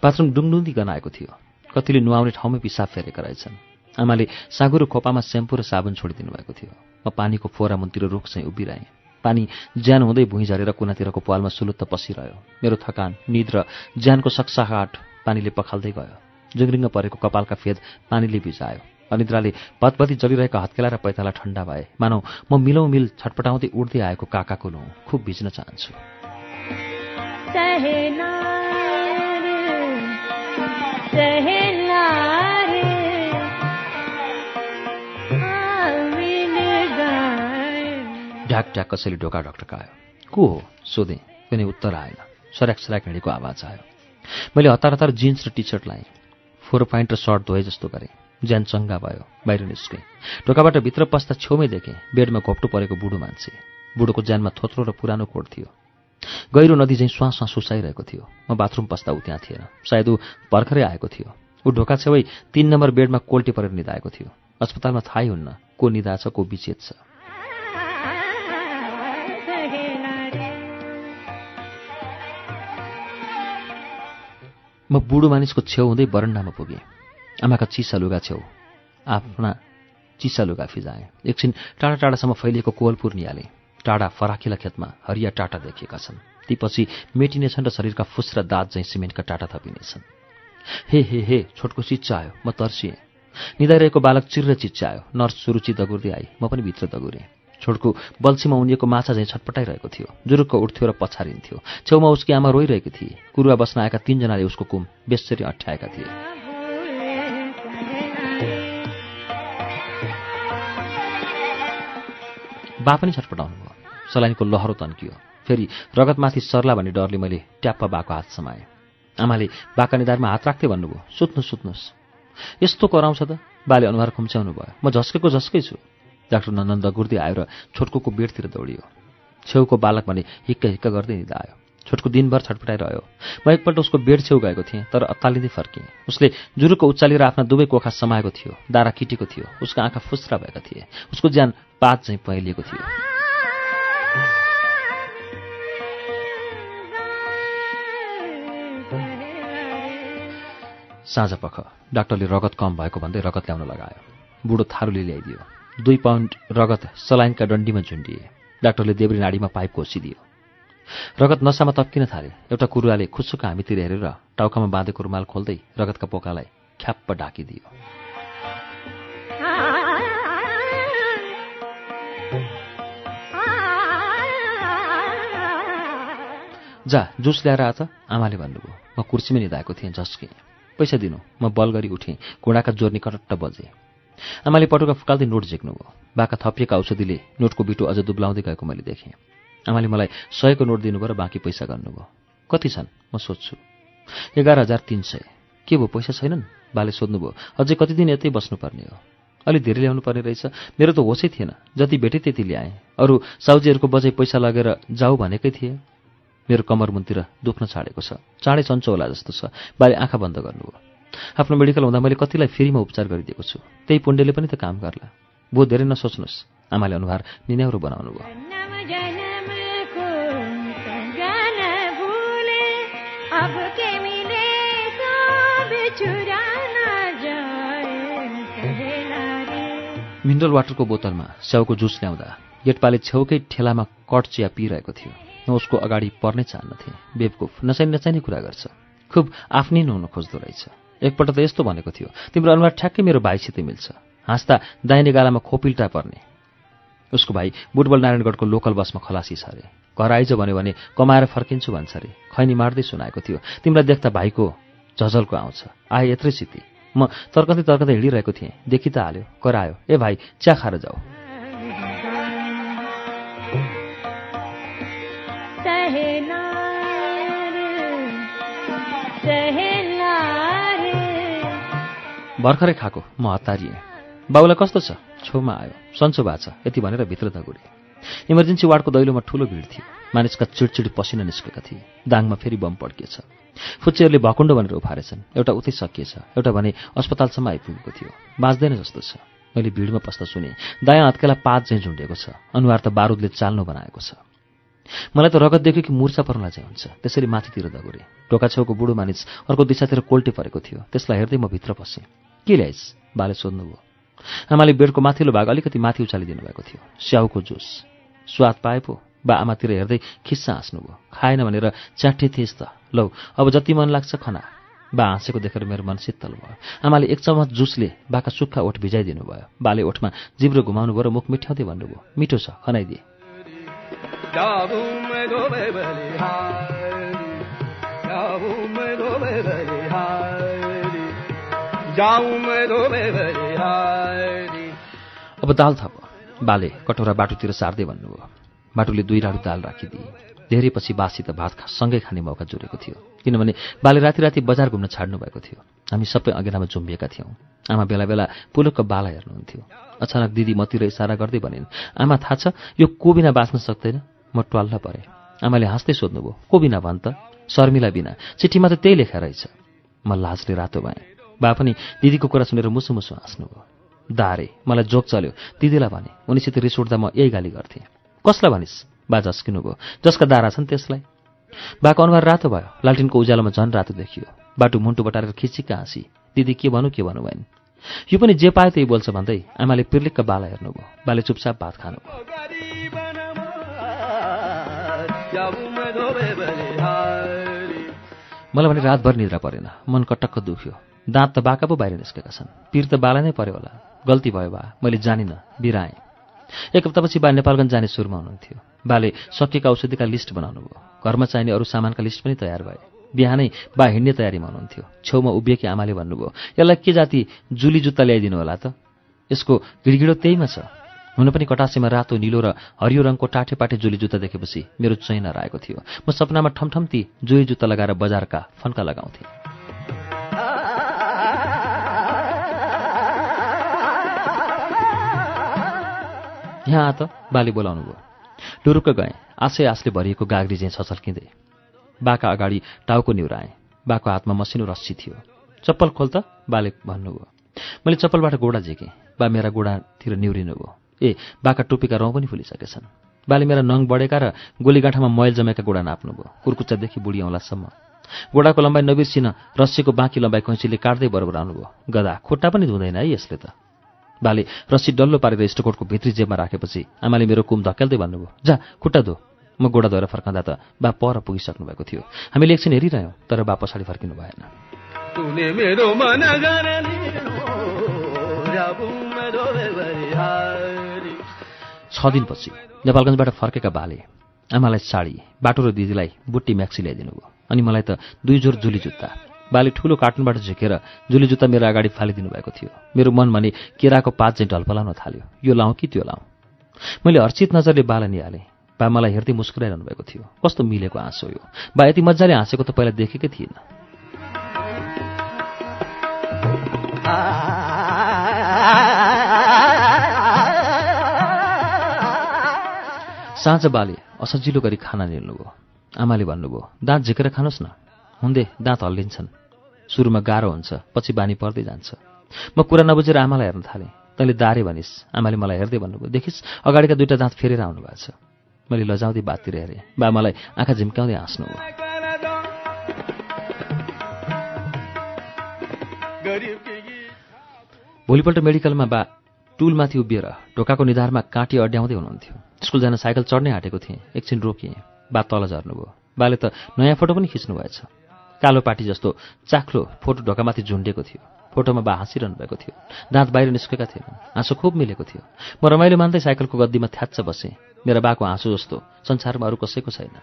बाथरुम डुङडुङ्दी गनाएको थियो। कतिले नुहाउने ठाउँमै पिसाब फेरेका रहेछन्। आमाले साँगुरो खोपामा सेम्पू र साबुन छोडिदिनु भएको थियो। म पानीको फोरा मुनतिर रुख चाहिँ उभिरहेँ। पानी ज्यान हुँदै भुइँ झरेर कुनातिरको पालमा सुलुत्त पसिरह्यो। मेरो थकान निद र ज्यानको सक्साहाट पानीले पखाल्दै गयो। जुङ्रिङ्ग परेको कपालका फेद पानीले भिजायो। अनिद्राले पतपति जलिरहेका हत्केला र पैताला ठण्डा भए। मानौ म मिलौँ मिल छटपटाउँदै उड्दै आएको काकाको लौँ खुब भिज्न चाहन्छु। ढ्याक ढ्याक कसैले ढोका ढकढकायो को हो? सोधेँ कुनै उत्तर आएन। सराक सराक हिँडेको आवाज आयो। मैले हतार हतार जिन्स र टी सर्ट लाएँ। फोर प्यान्ट र सर्ट धोए जस्तो गरेँ। ज्यान चङ्गा भयो बाहिर निस्केँ। ढोकाबाट भित्र पस्दा छेउमै देखेँ बेडमा घोप्टो परेको बुढो मान्छे। बुढोको ज्यानमा थोत्रो र पुरानो कोट थियो। गहिरो नदी चाहिँ स्वाँ स्वाँ सुसाइरहेको थियो। म बाथरुम पस्दा ऊ त्यहाँ थिएन। सायद ऊ भर्खरै आएको थियो। ऊ ढोका छेउै तिन नम्बर बेडमा कोल्टी परेर निधाएको थियो। अस्पतालमा थाहै हुन्न को निधा छ को विचेत छ। म बुढो मानिसको छेउ हुँदै बरन्डामा पुगेँ। आमाका चिसा लुगा छेउ। आफ्ना चिसा लुगा फिजाएँ। एकछिन टाढा टाढासम्म फैलिएको कोलपुर निहालेँ टाढा फराकिला खेतमा हरिया टाटा देखिएका छन्। ती पछि मेटिनेछन् र शरीरका फुस र दाँत झैँ सिमेन्टका टाटा थपिनेछन्। हे हे हे छोटको चिच्चायो म तर्सिएँ। निधाइरहेको बालक चिर्र चिच्चायो नर्स सुरुचि दगुर्दै आई म पनि भित्र दगुरेँ। छोटको बल्छीमा उनिएको माछा झैँ छटपटाइरहेको थियो जुरुक्क उठ्थ्यो र पछारिन्थ्यो। छेउमा उसकी आमा रोइरहेकी थिए। कुरुवा बस्न आएका तीनजनाले उसको कुम बेसरी अठ्याएका थिए। बा पनि छटपटाउनु भयो। सलाइनको लहरो तन्कियो। फेरि रगतमाथि सर्ला भन्ने डरले मैले ट्याप्प बाको हात समाएँ। आमाले बाका निधारमा हात राख्दै भन्नुभयो सुत्नु सुत्नुहोस् यस्तो कराउँछ त? बाले अनुहार खुम्च्याउनु भयो। म झस्केको झस्कै छु। डाक्टर नन्दन दगुर्दै आयो र छोटको बेडतिर दौडियो। छेउको बालक भने हिक्का हिक्का गर्दै निदा आयो छोटको दिनभर छटपटाइरह्यो। म एकपल्ट उसको बेड छेउ गएको थिएँ तर अत्तालिँदै फर्केँ उसले जुरुको उचालेर आफ्ना दुवै कोखा समाएको थियो दारा किटेको थियो। उसका आँखा फुस्रा भएका थिए। उसको ज्यान पात चाहिँ पहेलिएको थियो। साँझ पख डाक्टरले रगत कम भएको भन्दै रगत ल्याउन लगायो। बुढो थारूले ल्याइदियो। दुई पाउन्ड रगत सलाइनका डन्डीमा झुन्डिए। डाक्टरले देब्री नाडीमा पाइप घोसिदियो। रगत नसामा तप्किन थाले। एउटा कुरुवाले खुसुक हामीतिर हेरेर टाउकामा बाँधेको रुमाल खोल्दै रगतका पोकालाई ख्याप्प ढाकिदियो। जा जुस ल्याएर आ त आमाले भन्नुभयो म कुर्सीमै निधाएको थिएँ झस्केँ पैसा दिनु म बल गरी उठेँ घुँडाका जोर्नी कटट्ट बजे। आमाले पटुका फुकाल्दै नोट झिक्नुभयो। बाका थपिएका औषधिले नोटको बिटो अझ दुब्लाउँदै गएको मैले देखेँ। आमाले मलाई सयको नोट दिनुभयो र बाँकी पैसा गर्नुभयो। कति छन्? म सोध्छु। एघार हजार तिन सय। के भयो? पैसा छैनन्? बाले सोध्नुभयो। अझै कति दिन यतै बस्नुपर्ने हो? अलि धेरै ल्याउनु पर्ने रहेछ। मेरो त होसै थिएन। जति भेटेँ त्यति ल्याएँ। अरू साउजीहरूको बजै पैसा लगेर जाऊ भनेकै थिएँ। मेरो कमर मुनतिर दुख्न छाडेको छ। चाँडै सन्चो होला जस्तो छ। बाले आँखा बन्द गर्नुभयो। आफ्नो मेडिकल हुँदा मैले कतिलाई फ्रीमा उपचार गरिदिएको छु। त्यही पुण्डेले पनि त काम गर्ला। बहुत धेरै नसोच्नुहोस्। आमाले अनुहार निन्याउरो बनाउनु भयो। मिनरल वाटरको बोतलमा स्याउको जुस ल्याउँदा गेटपाले छेउकै ठेलामा कट चिया पिइरहेको थियो। म उसको अगाडि पर्नै चाहन्नथेँ बेबकुफ नचाहिने नचाहिने कुरा गर्छ। खुब आफ्नै नुहाउन खोज्दो रहेछ। एकपल्ट त यस्तो भनेको थियो तिम्रो अनुहार ठ्याक्कै मेरो भाइसित मिल्छ। हाँस्दा दाहिने गालामा खोपिल्टा पर्ने। उसको भाइ बुटबल नारायणगढको लोकल बसमा खलासी छ अरे घर आइज भन्यो भने कमाएर फर्किन्छु भन्छ अरे खैनी मार्दै सुनाएको थियो तिमीलाई देख्दा भाइको झझलको आउँछ। आए यत्रै सिति। म तर्कँदै तर्कँदै हिँडिरहेको थिएँ। देखि त हाल्यो। करायो ए भाइ चिया खाएर जाऊ। भर्खरै खाएको। म हतारिएँ। बाबुलाई कस्तो छ? छेउमा आयो। सन्चो भएको छ। यति भनेर भित्र दगुरे। इमर्जेन्सी वार्डको दैलोमा ठुलो भिड थियो। मानिसका चिडचिडी पसिना निस्केका थिए। दाङमा फेरि बम पड्किएछ। फुच्चेहरूले भकुण्डो भनेर उफारेछन् एउटा उतै सकिएछ। एउटा भने अस्पतालसम्म आइपुगेको थियो। बाँच्दैन जस्तो छ। मैले भिडमा पस्दा सुने दायाँ हत्केला पात चाहिँ झुन्डेको छ। अनुहार त बारुदले चाल्नु बनाएको छ। मलाई त रगत देख्यो कि मुर्छा पर्नलाई चाहिँ हुन्छ। त्यसरी माथितिर दगुरे। टोका छेउको बुढो मानिस अर्को दिशातिर कोल्टे परेको थियो। त्यसलाई हेर्दै म भित्र पसेँ। के ल्याइस् बाले सोध्नुभयो आमाले बेडको माथिल्लो भाग अलिकति माथि उचालिदिनु भएको थियो। स्याउको जुस। स्वाद पाए पो। बा आमातिर हेर्दै खिस्सा हाँस्नुभयो खाएन भनेर च्याठे थिएस् त। लौ अब जति मन लाग्छ खना। बा हाँसेको देखेर मेरो मन शीतल भयो। आमाले एक चम्मच जुसले बाका सुक्खा ओठ भिजाइदिनु भयो। बाले ओठमा जिब्रो घुमाउनु भयो र मुख मिठाउँदै भन्नुभयो मिठो छ खनाइदिए। अब दाल थप। बाले कटौरा बाटोतिर सार्दै भन्नुभयो बाटुले दुई राडु दाल राखिदिए। धेरै पछि बासी त भात सँगै खाने मौका जोडेको थियो। किनभने बाले राति राति बजार घुम्न छाड्नु भएको थियो। हामी सबै अँगेनामा जुम्बिएका थियौँ। आमा बेला बेला पुलुकको बाला हेर्नुहुन्थ्यो। अचानक दिदी मतिर इसारा गर्दै भनिन् आमा थाहा छ यो को बिना बाँच्न सक्दैन। म ट्वाल्ल परेँ। आमाले हाँस्दै सोध्नुभयो को बिना भन् त? शर्मिला बिना। चिठीमा त त्यही लेखा रहेछ। म लाजले रातो भएँ। बा पनि दिदीको कुरा सुनेर मुसु मुसु हाँस्नुभयो। दारे मलाई जोक चल्यो। दिदीलाई भने उनीसित रिस उठ्दा म यही गाली गर्थेँ। कसलाई भनिस्? बा झस्किनुभयो। जसका दारा छन् त्यसलाई बाको अनुहार रातो भयो। लालटिनको उज्यालोमा झन् रातो देखियो। बाटो मुन्टु बटारेर खिचिक्क हाँसी। दिदी के भनौँ के भनौँ भएन यो पनि जे पायो त्यही बोल्छ भन्दै आमाले पिर्लिक्क बाला हेर्नुभयो। बाले चुपचाप भात खानुभयो। मलाई भने रातभर निद्रा परेन। मन कटक्क दुख्यो। दाँत त बाका पो बाहिर निस्केका छन्। पिर त बाला नै पऱ्यो होला। गल्ती भयो बा। मैले जानिनँ। बिराएँ। एक हप्तापछि बा नेपालगञ्ज जाने सुरुमा हुनुहुन्थ्यो। बाले सकिएका औषधिका लिस्ट बनाउनु भयो। घरमा चाहिने अरू सामानका लिस्ट पनि तयार भए। बिहानै बा हिँड्ने तयारीमा हुनुहुन्थ्यो। छेउमा उभिएकी आमाले भन्नुभयो यसलाई के जाति जुली जुत्ता ल्याइदिनु होला त? यसको गिडगिडो त्यहीमा छ। हुन पनि कटासेमा रातो निलो र हरियो रङको टाठेपाठे जुली जुत्ता देखेपछि मेरो चैन हराएको थियो। म सपनामा ठमठम्ती जुली जुत्ता लगाएर बजारका फन्का लगाउँथेँ। यहाँ त बाली बोलाउनु भयो। टुरुक्क गएँ। आशै आशले भरिएको गाग्री चाहिँ छछल्किँदै। बाका अगाडि टाउको निहुराएँ। बाको हातमा मसिनो रस्सी थियो। चप्पल खोल त बाले भन्नुभयो। मैले चप्पलबाट गोडा झिकेँ। बा मेरा गोडातिर निहुरिनु भयो। ए बाका टोपीका रौँ पनि फुलिसकेछन्। बाले मेरा नङ बढेका र गोलीगाँठामा मैल जमेका गोडा नाप्नुभयो। कुर्कुच्चादेखि बुढी औँलासम्म। गोडाको लम्बाइ नबिर्सिन रस्सीको बाँकी लम्बाइ कैँचीले काट्दै बरोबर आउनुभयो गदा खुट्टा पनि धुँदैन है यसले त। बाले रस्सी डल्लो पारेर स्टोकोटको भित्री जेबमा राखेपछि आमाले मेरो कुम धकेल्दै भन्नुभयो जा खुट्टा धो। म गोडा धोएर फर्काँदा त बा पर पुगिसक्नु भएको थियो। हामीले एकछिन हेरिरह्यौँ तर बा पछाडि फर्किनु भएन। छ दिनपछि नेपालगञ्जबाट फर्केका बाले आमालाई साडी बाटो र दिदीलाई बुट्टी म्याक्सी ल्याइदिनु भयो अनि मलाई त दुई जोर जुली जुत्ता बाले ठुलो कार्टुनबाट झिकेर जुली जुत्ता मेरो अगाडि फालिदिनु भएको थियो। मेरो मन भने केराको पात चाहिँ ढलपलाउन थाल्यो। यो लाउँ कि त्यो लाउँ? मैले हर्षित नजरले बाला निहालेँ। बा मलाई हेर्दै मुस्कुराइरहनु भएको थियो। कस्तो मिलेको हाँसो यो। बा यति मजाले हाँसेको त पहिला देखेकै थिएन साँझ बाले असजिलो गरी खाना निल्नुभयो आमाले भन्नुभयो दाँत झिकेर खानुहोस् न। हुँदे दाँत हल्लिन्छन्। सुरुमा गाह्रो हुन्छ पछि बानी पर्दै जान्छ। म कुरा नबुझेर आमालाई हेर्न थालेँ। तैँले दारे भनिस् आमाले मलाई हेर्दै भन्नुभयो देखिस् अगाडिका दुईवटा दाँत फेरेर आउनु भएको छ। मैले लजाउँदै बाततिर हेरेँ। बा मलाई आँखा झिम्काउँदै हाँस्नुभयो भोलिपल्ट मेडिकलमा बा टुलमाथि उभिएर ढोकाको निधारमा काँटी अड्याउँदै हुनुहुन्थ्यो। स्कुल जान साइकल चढ्नै आँटेको थिएँ। एकछिन रोकिएँ। बा तल झर्नुभयो। बाले त नयाँ फोटो पनि खिच्नु भएछ। कालो पाटी जस्तो चाख्लो फोटो ढोकामाथि झुन्डेको थियो। फोटोमा बा हाँसिरहनु भएको थियो। दाँत बाहिर निस्केका थिएन हाँसो खुब मिलेको थियो। म रमाइलो मान्दै साइकलको गद्दीमा थ्याच्च बसेँ। मेरा बाको हाँसो जस्तो। संसारमा अरू कसैको छैन।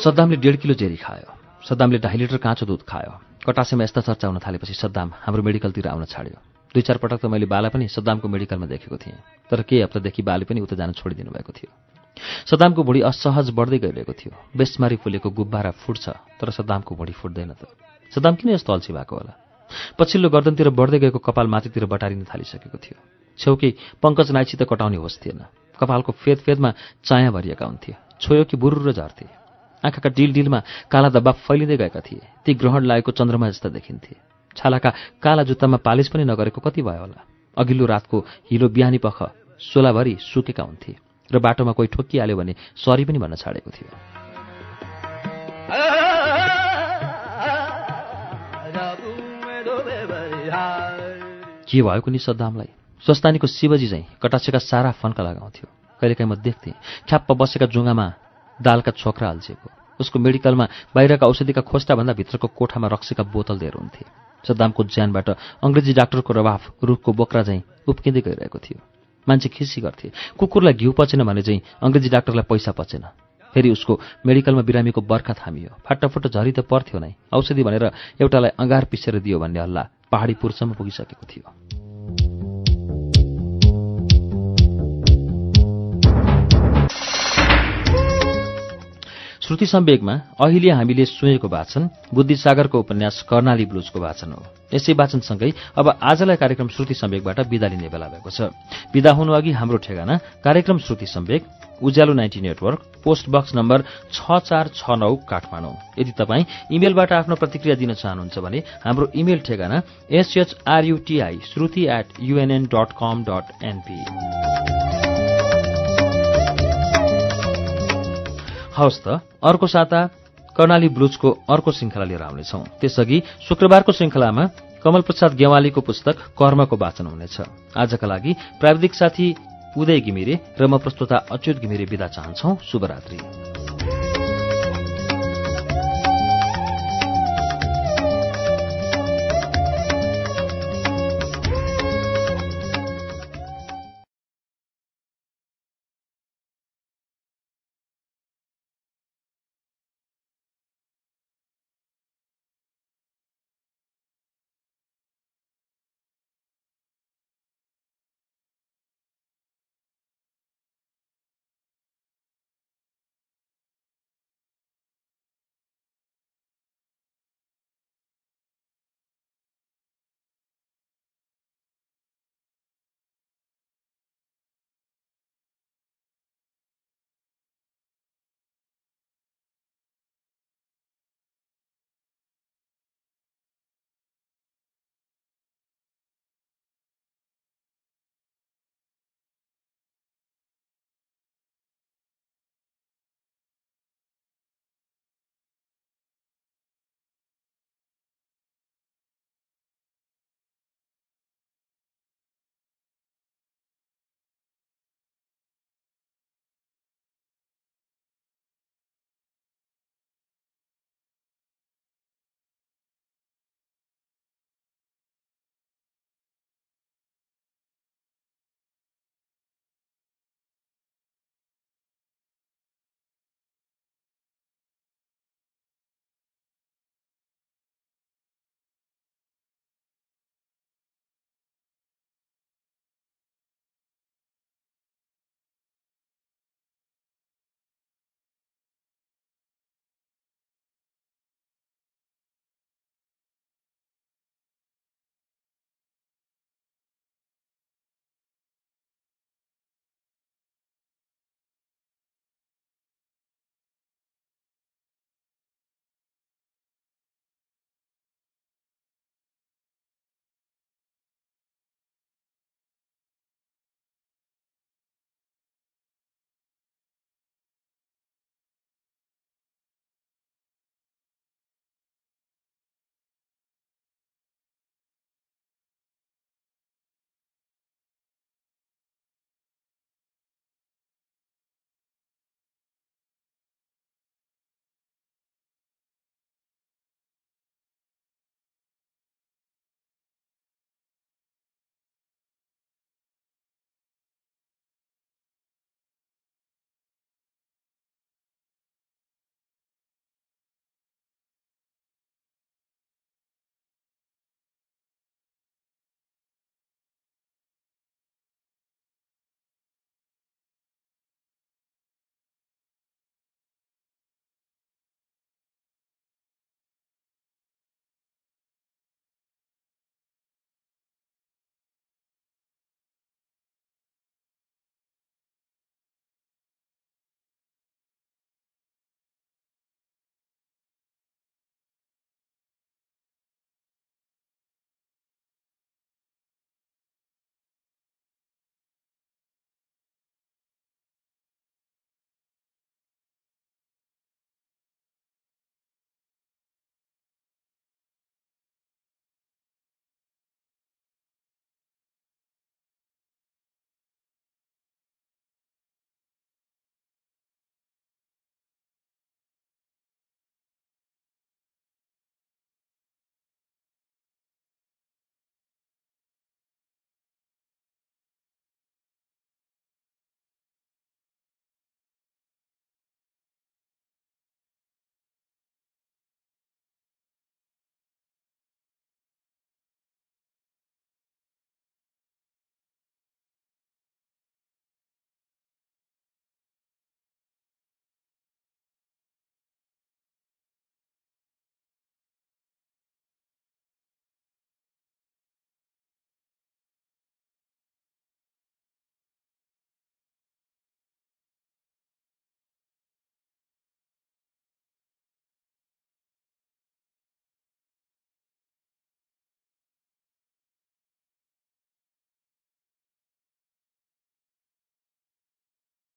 सद्दामले डेढ किलो जेरी खायो। सद्दामले ढाई लिटर काँचो दुध खायो। कटासेमा यस्ता चर्चा हुन थालेपछि सद्दाम हाम्रो मेडिकलतिर आउन छाड्यो। दुई चार पटक त मैले बाला पनि सद्दामको मेडिकलमा देखेको थिएँ। तर केही हप्तादेखि बाले पनि उता जान छोडिदिनु भएको थियो। सद्दामको भुँडी असहज बढ्दै गइरहेको थियो। बेसमारी फुलेको गुब्बारा फुट्छ तर सद्दामको भुँडी फुट्दैन त। सद्दाम किन यस्तो अल्छी भएको होला? पछिल्लो गर्दनतिर बढ्दै गएको कपाल माथितिर बटारिन थालिसकेको थियो। छेउकै पङ्कज नाइसित कटाउने होस् थिएन। कपालको फेद फेदमा चाया भरिएका हुन्थे। छोयो कि बुरुर झर्थे। आँखाका डिल डिलमा काला धब्बा फैलिँदै गएका थिए। ती ग्रहण लागेको चन्द्रमा जस्ता देखिन्थे। छालाका काला जुत्तामा पालिस पनि नगरेको कति भयो होला। अघिल्लो रातको हिलो बिहानी पख सोलाभरि सुकेका हुन्थे र बाटोमा कोही ठोकिहाल्यो भने सरी पनि भन्न छाडेको थियो। के भएको नि सद्दामलाई? स्वस्तानीको शिवजी चाहिँ कटासेका सारा फन्का लगाउँथ्यो। कहिलेकाहीँ म देख्थेँ ख्याप्प बसेका जुङ्गामा दालका छोक्रा हाल्छेको। उसको मेडिकलमा बाहिरका औषधिका खोस्टाभन्दा भित्रको कोठामा रक्सीका बोतल दिएर हुन्थे। सद्दामको ज्यानबाट अङ्ग्रेजी डाक्टरको रवाफ रुखको बोक्रा चाहिँ उप्किँदै गइरहेको थियो। मान्छे खिसी गर्थे। कुकुरलाई घिउ पचेन भने चाहिँ अङ्ग्रेजी डाक्टरलाई पैसा पचेन। फेरि उसको मेडिकलमा बिरामीको बर्खा थामियो। फाटाफुट झरी त पर्थ्यो नै। औषधि भनेर एउटालाई अँगार पिसेर दियो भन्ने हल्ला पहाडी पुरसम्म पुगिसकेको थियो। श्रुति सम्वेकमा अहिले हामीले सुनेको वाचन बुद्धिसागरको उपन्यास कर्णाली ब्लुजको वाचन हो। यसै वाचनसँगै अब आजलाई कार्यक्रम श्रुति सम्वेकबाट विदा लिने बेला भएको छ। विदा हुनु अघि हाम्रो ठेगाना कार्यक्रम Shruti Sambeg Ujyaalo ninety network post box number छ चार छ नौ काठमाडौँ। यदि तपाईँ इमेलबाट आफ्नो प्रतिक्रिया दिन चाहनुहुन्छ भने हाम्रो इमेल ठेगाना SHRUTI Shruti at UNN dot com dot NP हवस् त अर्को साता कर्णाली ब्लुजको अर्को श्रृङ्खला लिएर आउनेछौ। त्यसअघि शुक्रबारको श्रृङ्खलामा कमल प्रसाद गेवालीको पुस्तक कर्मको वाचन हुनेछ। आजका लागि प्राविधिक साथी उदय घिमिरे र म प्रस्तुता अच्युत घिमिरे विदा चाहन्छौ। शुभरात्री।